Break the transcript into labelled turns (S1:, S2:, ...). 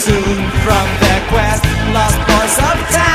S1: soon from their quest. Lost boys of time.